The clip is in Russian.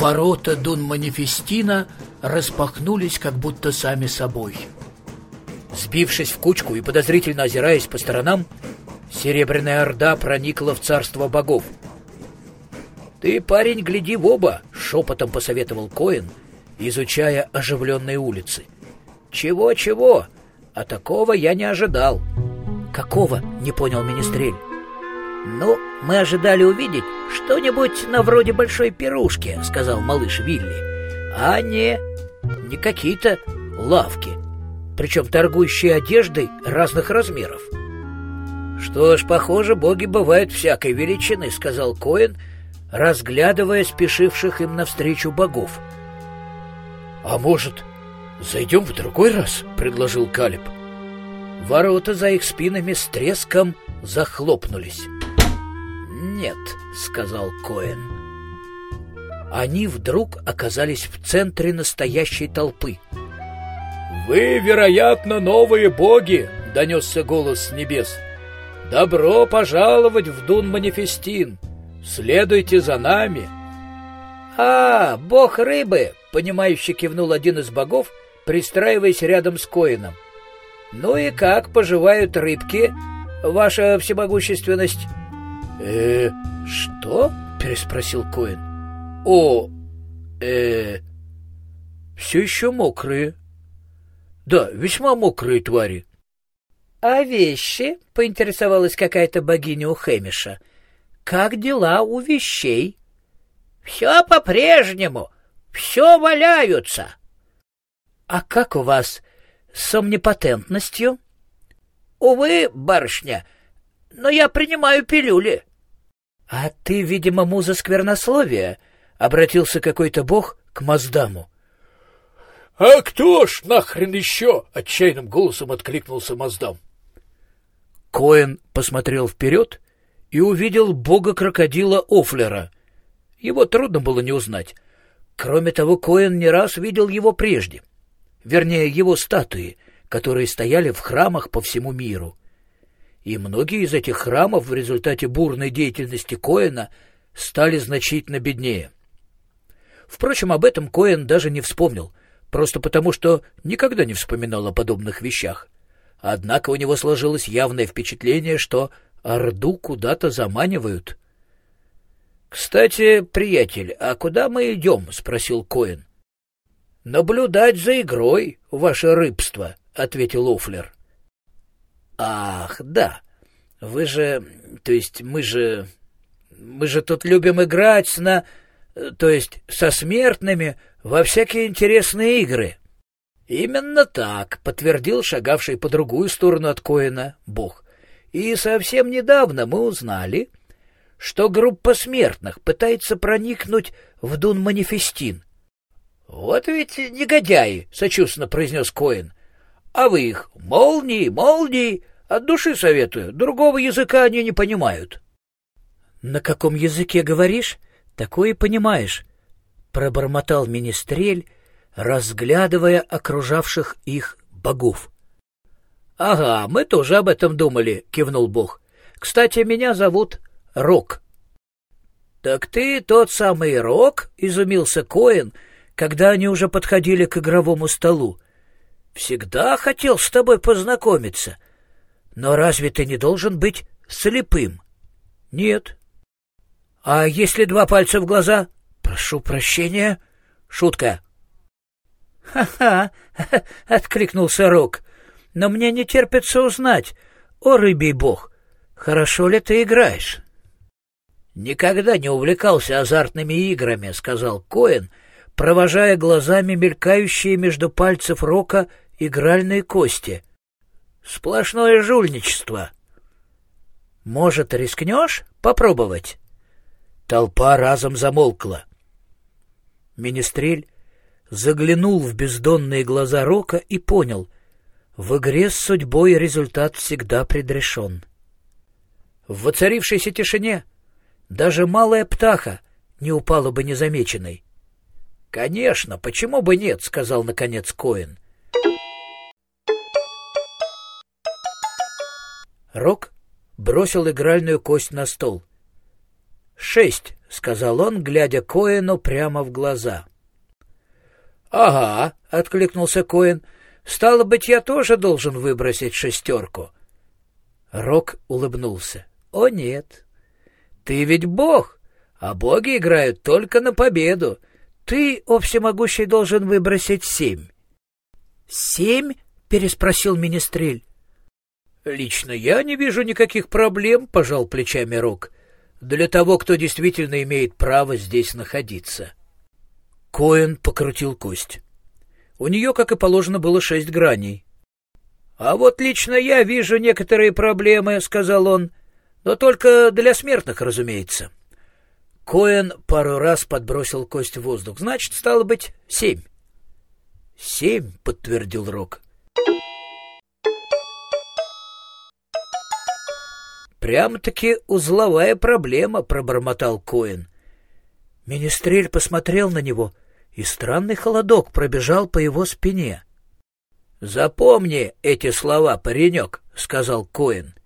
Ворота Дун-Манифестина распахнулись как будто сами собой. Сбившись в кучку и подозрительно озираясь по сторонам, Серебряная Орда проникла в царство богов. «Ты, парень, гляди в оба!» — шепотом посоветовал Коэн, изучая оживленные улицы. «Чего-чего? А такого я не ожидал». «Какого?» — не понял Министрель. «Ну, мы ожидали увидеть что-нибудь на вроде большой пирушки», — сказал малыш Вилли. «А не... не какие-то лавки, причем торгующие одеждой разных размеров». «Что ж, похоже, боги бывают всякой величины», — сказал Коэн, разглядывая спешивших им навстречу богов. «А может, зайдем в другой раз?» — предложил Калиб. Ворота за их спинами с треском захлопнулись. «Нет», — сказал Коэн. Они вдруг оказались в центре настоящей толпы. «Вы, вероятно, новые боги!» — донесся голос с небес. «Добро пожаловать в Дун-Манифестин! Следуйте за нами!» «А, бог рыбы!» — понимающе кивнул один из богов, пристраиваясь рядом с Коином. «Ну и как поживают рыбки, ваша всемогущественность?» «Э, что?» — переспросил Коин. «О, э, все еще мокрые». «Да, весьма мокрые твари». «А вещи?» — поинтересовалась какая-то богиня у Хэмиша. «Как дела у вещей?» «Все по-прежнему, все валяются». «А как у вас с омнипотентностью?» «Увы, барышня, но я принимаю пилюли». «А ты, видимо, муза сквернословия?» — обратился какой-то бог к Маздаму. «А кто ж нахрен еще?» — отчаянным голосом откликнулся Маздам. Коэн посмотрел вперед и увидел бога-крокодила Офлера. Его трудно было не узнать. Кроме того, Коэн не раз видел его прежде. Вернее, его статуи, которые стояли в храмах по всему миру. И многие из этих храмов в результате бурной деятельности Коэна стали значительно беднее. Впрочем, об этом Коэн даже не вспомнил, просто потому что никогда не вспоминал о подобных вещах. Однако у него сложилось явное впечатление, что Орду куда-то заманивают. — Кстати, приятель, а куда мы идем? — спросил Коэн. — Наблюдать за игрой, ваше рыбство, — ответил Офлер. — Ах, да. Вы же... То есть мы же... Мы же тут любим играть на... То есть со смертными во всякие интересные игры. «Именно так», — подтвердил шагавший по другую сторону от Коэна Бог. «И совсем недавно мы узнали, что группа смертных пытается проникнуть в Дун-Манифестин». «Вот ведь негодяи», — сочувственно произнес Коэн. «А вы их молнии, молнии, от души советую, другого языка они не понимают». «На каком языке говоришь, такое понимаешь», — пробормотал Министрель, — разглядывая окружавших их богов. — Ага, мы тоже об этом думали, — кивнул бог. — Кстати, меня зовут Рок. — Так ты тот самый Рок? — изумился Коэн, когда они уже подходили к игровому столу. — Всегда хотел с тобой познакомиться. Но разве ты не должен быть слепым? — Нет. — А если два пальца в глаза? — Прошу прощения. — Шутка. — «Ха-ха!» — откликнулся Рок. «Но мне не терпится узнать, о рыбий бог, хорошо ли ты играешь?» «Никогда не увлекался азартными играми», — сказал Коэн, провожая глазами мелькающие между пальцев Рока игральные кости. «Сплошное жульничество». «Может, рискнешь попробовать?» Толпа разом замолкла. Министрель заглянул в бездонные глаза Рока и понял — в игре с судьбой результат всегда предрешен. В воцарившейся тишине даже малая птаха не упала бы незамеченной. — Конечно, почему бы нет, — сказал наконец Коэн. Рок бросил игральную кость на стол. — Шесть, — сказал он, глядя Коэну прямо в глаза. «Ага», — откликнулся Коэн, — «стало быть, я тоже должен выбросить шестерку». Рок улыбнулся. «О, нет. Ты ведь бог, а боги играют только на победу. Ты, о всемогущий, должен выбросить семь». «Семь?» — переспросил Министрель. «Лично я не вижу никаких проблем», — пожал плечами Рок, «для того, кто действительно имеет право здесь находиться». Коэн покрутил кость. У нее, как и положено, было шесть граней. «А вот лично я вижу некоторые проблемы», — сказал он, — «но только для смертных, разумеется». Коэн пару раз подбросил кость в воздух. «Значит, стало быть, семь». «Семь», — подтвердил Рок. «Прямо-таки узловая проблема», — пробормотал Коэн. Министрель посмотрел на него, и странный холодок пробежал по его спине. — Запомни эти слова, паренек, — сказал Коэн.